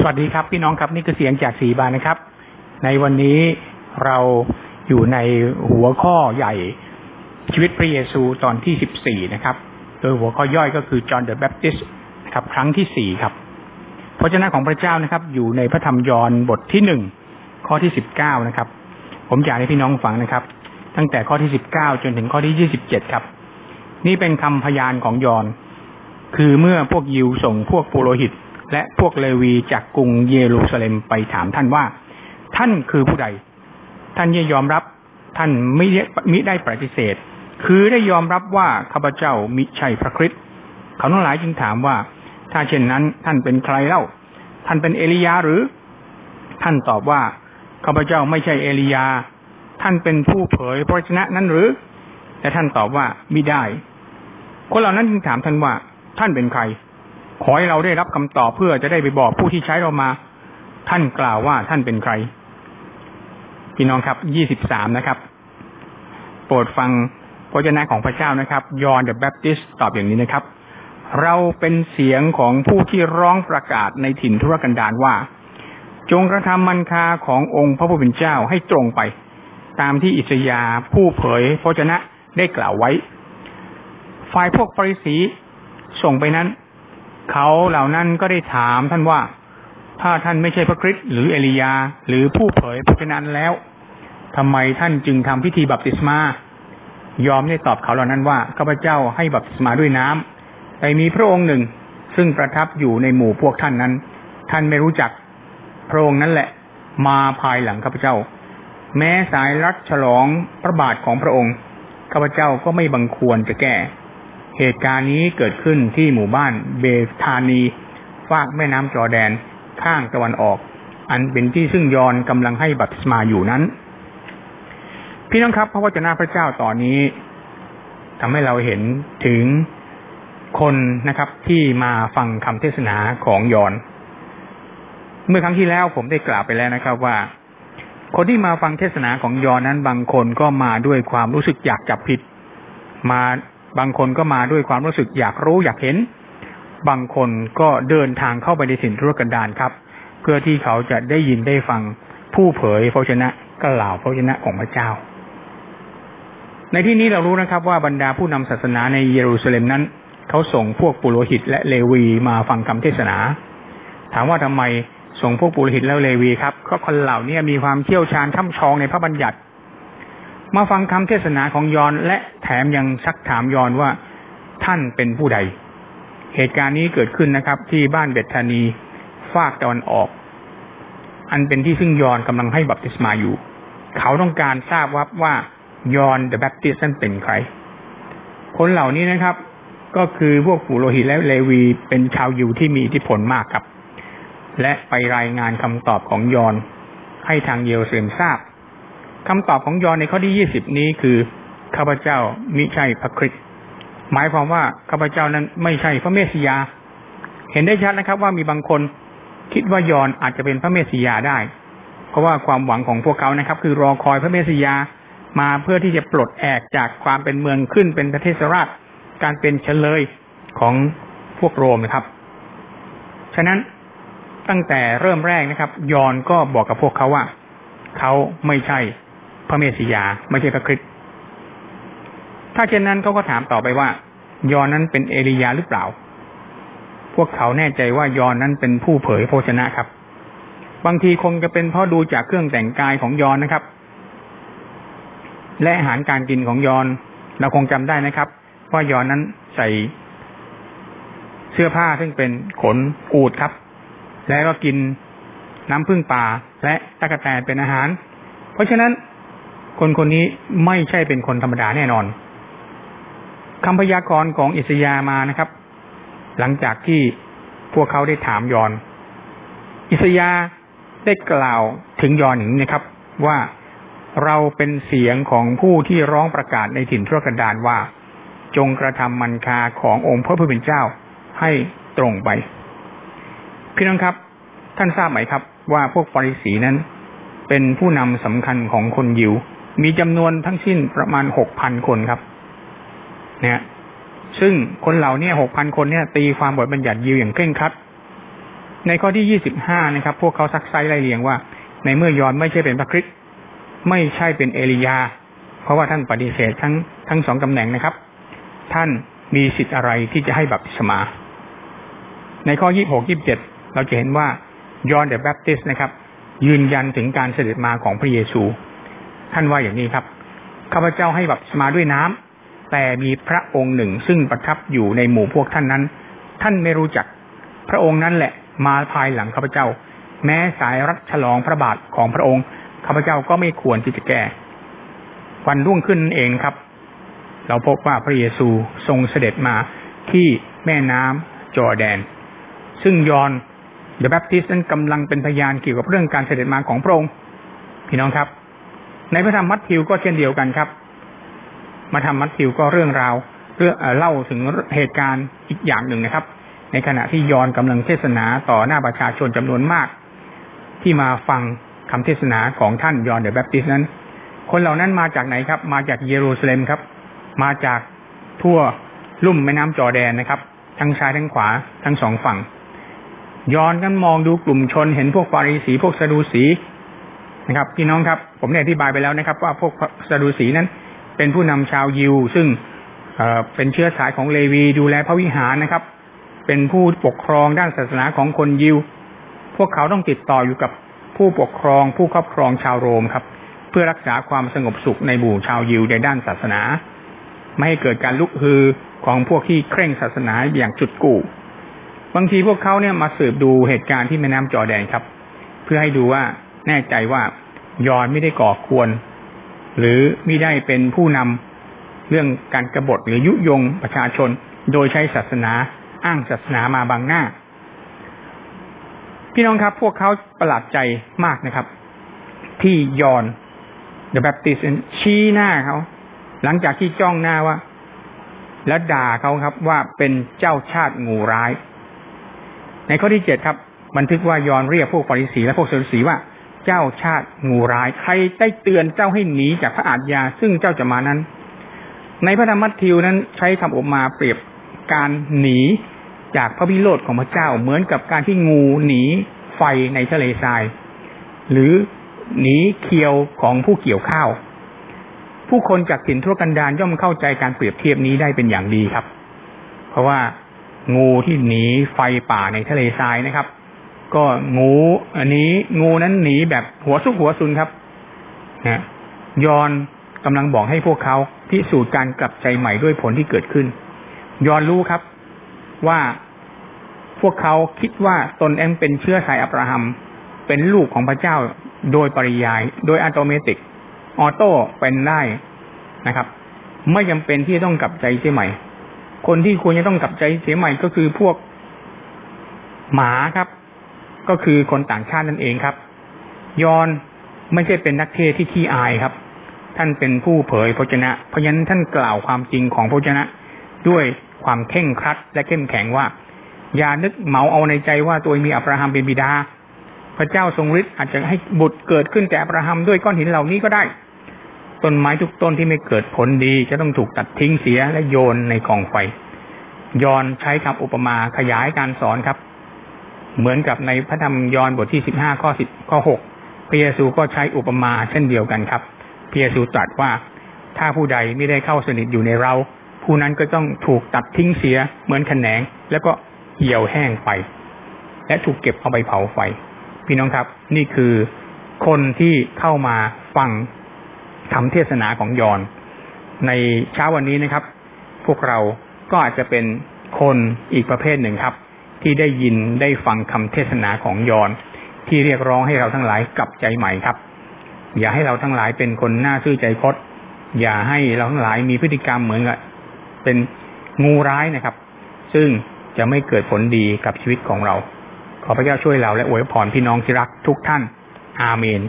สวัสดีครับ พี่น้องครับนี่คือเสียงจากสีบานนะครับ ในวันนี้เราอยู่ในหัวข้อใหญ่ชีวิตพระเยซูตอนที่สิบสี่นะครับ โดยหัวข้อย่อยก็คือจอห์นเดอะแบปติสครับครั้งที่สี่ครับพระเจ้าของพระเจ้านะครับ อยู่ในพระธรรมยอห์นบทที่หนึ่งข้อที่สิบเก้านะครับ ผมอยากให้พี่น้องฟังนะครับ ตั้งแต่ข้อที่สิบเก้าจนถึงข้อที่ยี่สิบเจ็ดครับ นี่เป็นคำพยานของยอห์นคือเมื่อพวกยิวส่งพวกปุโรหิต และพวกเลวีจากกรุงเยรูซาเล็มไปถามท่านว่า ท่านคือผู้ใด ท่านยอมรับ ท่านไม่ได้มิได้ปฏิเสธ คือได้ยอมรับว่าข้าพเจ้ามิใช่พระคริสต์เขาทั้งหลายจึงถามว่า ถ้าเช่นนั้นท่านเป็นใครเล่า ท่านเป็นเอลียาหรือ ท่านตอบว่าข้าพเจ้าไม่ใช่เอลียา ท่านเป็นผู้เผยพระชนะนั้นหรือ แต่ท่านตอบว่ามิได้ คนเหล่านั้นจึงถามท่านว่า ท่านเป็นใคร ขอให้เราได้รับคำตอบเพื่อจะได้ไปบอกผู้ที่ใช้เรามา ท่านกล่าวว่าท่านเป็นใคร พี่น้องครับ ยี่สิบสามนะครับ โปรดฟังพระเจ้าของพระเจ้านะครับ ยอห์นเดอะแบปติสตอบอย่างนี้นะครับ เราเป็นเสียงของผู้ที่ร้องประกาศในถิ่นทุรกันดารว่า จงกระทำมันคาขององค์พระผู้เป็นเจ้าให้ตรงไป ตามที่อิสยาผู้เผยพระชนะได้กล่าวไว้ ฝ่ายพวกฟาริสีส่งไปนั้น เขาเหล่านั้นก็ได้ถามท่านว่า ถ้าท่านไม่ใช่พระคริสต์หรือเอลียา หรือผู้เผยพระชนะแล้วทำไมท่านจึงทำพิธีบัพติศมายอมได้ตอบเขาเหล่านั้นว่าข้าพเจ้าให้บัพติศมาด้วยน้ำแต่มีพระองค์หนึ่ง ซึ่งประทับอยู่ในหมู่พวกท่านนั้น ท่านไม่รู้จักพระองค์นั้นแหละ มาภายหลังข้าพเจ้า แม้สายรัดฉลองพระบาทของพระองค์ข้าพเจ้าก็ไม่บังควรจะแก้ เหตุการณ์นี้เกิดขึ้นที่หมู่บ้านเบธานีฝากแม่น้ำจอแดนข้างตะวันออก อันเป็นที่ซึ่งยอนกำลังให้บัพติศมาอยู่นั้น พี่น้องครับ พระวจนะพระเจ้าตอนนี้ทำให้เราเห็นถึงคนนะครับที่มาฟังคำเทศนาของยอน เมื่อครั้งที่แล้วผมได้กล่าวไปแล้วนะครับว่า คนที่มาฟังเทศนาของยอนนั้นบางคนก็มาด้วยความรู้สึกอยากจับผิด มา บางคนก็มาด้วยความรู้สึกอยากรู้อยากเห็น บางคนก็เดินทางเข้าไปในถิ่นทุรกันดารครับ เพื่อที่เขาจะได้ยินได้ฟังผู้เผยพระชนะกล่าวพระชนะของพระเจ้า ในที่นี้เรารู้นะครับ ว่าบรรดาผู้นำศาสนาในเยรูซาเล็มนั้น เขาส่งพวกปุโรหิตและเลวีมาฟังคำเทศนา ถามว่าทำไมส่งพวกปุโรหิตและเลวีครับก็คนเหล่านี้มีความเชี่ยวชาญช่ำชองในพระบัญญัติ มาฟังคำเทศนาของยอนและแถมยังซักถามยอนว่าท่านเป็นผู้ใด เหตุการณ์นี้เกิดขึ้นนะครับ ที่บ้านเบธานีฟากตะวันออก อันเป็นที่ซึ่งยอนกำลังให้บัพติศมาอยู่ เขาต้องการทราบว่าว่ายอนเดอะแบปติสนั้นเป็นใคร คนเหล่านี้นะครับ ก็คือพวกฝูโรหิตและเลวีเป็นชาวยิวที่มีอิทธิพลมากครับ และไปรายงานคำตอบของยอนให้ทางเยรูซาเล็มทราบ คำตอบของยอนในข้อที่ยี่สิบนี้คือข้าพเจ้ามิใช่พระคริสต์หมายความว่าข้าพเจ้านั้นไม่ใช่พระเมสสิยา เห็นได้ชัดนะครับ ว่ามีบางคนคิดว่ายอนอาจจะเป็นพระเมสสิยาได้ เพราะว่าความหวังของพวกเขานะครับ คือรอคอยพระเมสสิยามาเพื่อที่จะปลดแอกจากความเป็นเมืองขึ้นเป็นประเทศราชการเป็นเฉลยของพวกโรมนะครับ ฉะนั้นตั้งแต่เริ่มแรกนะครับ ยอนก็บอกกับพวกเขาว่า เขาไม่ใช่ พระเมสสิยา ไม่ใช่พระคริสต์ถ้าเช่นนั้นเขาก็ถามต่อไปว่า ยอนนั้นเป็นเอลียาหรือเปล่า พวกเขาแน่ใจว่ายอนนั้นเป็นผู้เผยโภชนะครับ บางทีคงจะเป็นเพราะดูจากเครื่องแต่งกายของยอนนะครับ และอาหารการกินของยอน เราคงจำได้นะครับว่ายอนนั้นใส่เสื้อผ้าซึ่งเป็นขนอูดครับ และก็กินน้ำพึ่งป่าและตะกะแตนเป็นอาหาร เพราะฉะนั้น คนคนนี้ไม่ใช่เป็นคนธรรมดาแน่นอนคำพยากรณ์ของอิสยามานะครับ หลังจากที่พวกเขาได้ถามยอน อิสยาได้กล่าวถึงยอนอย่างนี้นะครับ ว่าเราเป็นเสียงของผู้ที่ร้องประกาศในถิ่นทุรกันดารว่า จงกระทำมันคาขององค์พระผู้เป็นเจ้าให้ตรงไป พี่น้องครับ ท่านทราบไหมครับ ว่าพวกฟาริสีนั้น เป็นผู้นำสำคัญของคนยิว มีจำนวนทั้งสิ้นประมาณหกพันคนครับ เนี่ยซึ่งคนเหล่านี้หกพันคนเนี่ย ตีความบทบัญญัติยิวอย่างเคร่งครัด ในข้อที่ยี่สิบห้านะครับ พวกเขาซักไซไล่เลียงว่า ในเมื่อยอนไม่ใช่เป็นพระคริสต์ไม่ใช่เป็นเอลียา เพราะว่าท่านปฏิเสธทั้งทั้งสองตำแหน่งนะครับ ท่านมีสิทธิ์อะไรที่จะให้บัพติศมา ในข้อยี่หกยี่บเจ็ดเราจะเห็นว่ายอนเดอะแบปติสนะครับ ยืนยันถึงการเสด็จมาของพระเยซู ท่านว่าอย่างนี้ครับข้าพเจ้าให้บัพติศมาด้วยน้ำแต่มีพระองค์หนึ่งซึ่งประทับอยู่ในหมู่พวกท่านนั้น ท่านไม่รู้จัก พระองค์นั้นแหละมาภายหลังข้าพเจ้า แม้สายรักฉลองพระบาทของพระองค์ข้าพเจ้าก็ไม่ควรที่จะแก้วันรุ่งขึ้นเองครับ เราพบว่าพระเยซูทรงเสด็จมาที่แม่น้ำจอแดน ซึ่งยอห์น the Baptist นั้นกำลังเป็นพยานเกี่ยวกับเรื่องการเสด็จมาของพระองค์พี่น้องครับ ในพระธรรมมัทธิวก็เช่นเดียวกันครับพระธรรมมัทธิวก็เรื่องราวเรื่องเล่าถึงเหตุการณ์อีกอย่างหนึ่งนะครับ ในขณะที่ยอห์นกำลังเทศนาต่อหน้าประชาชนจำนวนมาก ที่มาฟังคำเทศนาของท่านยอห์น the Baptist นั้น คนเหล่านั้นมาจากไหนครับ มาจากเยรูซาเล็มครับ มาจากทั่วลุ่มแม่น้ำจอแดนนะครับ ทั้งซ้ายทั้งขวาทั้งสองฝั่งยอนกันมองดูกลุ่มชนเห็นพวกฟาริสีพวกซาดูสี นะครับ พี่น้องครับ ผมได้อธิบายไปแล้วนะครับ ว่าพวกซาดูสีนั้น เป็นผู้นำชาวยิว ซึ่งเป็นเชื้อสายของเลวีดูแลพระวิหารนะครับ เป็นผู้ปกครองด้านศาสนาของคนยิว พวกเขาต้องติดต่ออยู่กับผู้ปกครอง ผู้ครอบครองชาวโรมครับ เพื่อรักษาความสงบสุขในหมู่ชาวยิวในด้านศาสนา ไม่ให้เกิดการลุกฮือของพวกที่เคร่งศาสนาอย่างจุดกู่บางทีพวกเขาเนี่ยมาสืบดูเหตุการณ์ที่แม่น้ำจอแดนครับ เพื่อให้ดูว่า แน่ใจว่ายอนไม่ได้ก่อควร หรือไม่ได้เป็นผู้นำเรื่องการกรบฏหรือยุยงประชาชน โดยใช้ศาสนาอ้างศาสนามาบังหน้า พี่น้องครับ พวกเขาประหลาดใจมากนะครับ ที่ยอนเดอะแบปติสชี้หน้าเขา หลังจากที่จ้องหน้าว่า แล้วด่าเขาครับว่าเป็นเจ้าชาติงูร้าย ในข้อที่เจ็ดครับ บันทึกว่ายอนเรียกพวกปริสีและพวกเซลสีว่า เจ้าชาติงูร้าย ใครได้เตือนเจ้าให้หนีจากพระอาญาซึ่งเจ้าจะมานั้น ในพระธรรมมัทธิวนั้นใช้คำอบมาเปรียบการหนีจากพระวิโรธของพระเจ้าเหมือนกับการที่งูหนีไฟในทะเลทราย หรือหนีเคียวของผู้เกี่ยวข้าว ผู้คนจากถิ่นทั่วกันดารย่อมเข้าใจการเปรียบเทียบนี้ได้เป็นอย่างดีครับ เพราะว่างูที่หนีไฟป่าในทะเลทรายนะครับ ก็งูอันนี้งูนั้นหนีแบบหัวซุกหัวซุนครับนะยอนกำลังบอกให้พวกเขาพิสูจน์การกลับใจใหม่ด้วยผลที่เกิดขึ้น ยอนรู้ครับว่าพวกเขาคิดว่าตนเองเป็นเชื้อสายอับราฮัม เป็นลูกของพระเจ้าโดยปริยาย โดยอัตโนมัติออโต้เป็นได้นะครับ ไม่จำเป็นที่ต้องกลับใจเสียใหม่ คนที่ควรจะต้องกลับใจเสียใหม่ก็คือพวกหมาครับ ก็คือคนต่างชาตินั่นเองครับ ยอนไม่ใช่เป็นนักเทศที่ขี้อายครับ ท่านเป็นผู้เผยพระชนะ เพราะฉะนั้นท่านกล่าวความจริงของพระชนะ ด้วยความเข่งครัดและเข้มแข็งว่า อย่านึกเหมาเอาในใจว่าตัวมีอับราฮัมเป็นบิดา พระเจ้าทรงฤทธิ์อาจจะให้บุตรเกิดขึ้นแต่อับราฮัมด้วยก้อนหินเหล่านี้ก็ได้ต้นไม้ทุกต้นที่ไม่เกิดผลดี จะต้องถูกตัดทิ้งเสียและโยนในกองไฟยอนใช้คำอุปมาขยายการสอนครับ เหมือนกับในพระธรรมยอนบทที่สิบห้าข้อสิบข้อหกพระเยซูก็ใช้อุปมาเช่นเดียวกันครับพระเยซูตรัสว่าถ้าผู้ใดไม่ได้เข้าสนิทอยู่ในเรา ผู้นั้นก็ต้องถูกตัดทิ้งเสียเหมือนแขนง แล้วก็เหี่ยวแห้งไป และถูกเก็บเอาไปเผาไฟ พี่น้องครับ นี่คือคนที่เข้ามาฟังคำเทศนาของยอนในเช้าวันนี้นะครับ พวกเราก็อาจจะเป็นคนอีกประเภทหนึ่งครับ ที่ได้ยินได้ฟังคำเทศนาของยอนที่เรียกร้องให้เราทั้งหลายกลับใจใหม่ครับ อย่าให้เราทั้งหลายเป็นคนหน้าซื่อใจคดอย่าให้เราทั้งหลายมีพฤติกรรมเหมือนกับเป็นงูร้ายนะครับ ซึ่งจะไม่เกิดผลดีกับชีวิตของเรา ขอพระเจ้าช่วยเราและอวยพรพี่น้องที่รักทุกท่าน อาเมน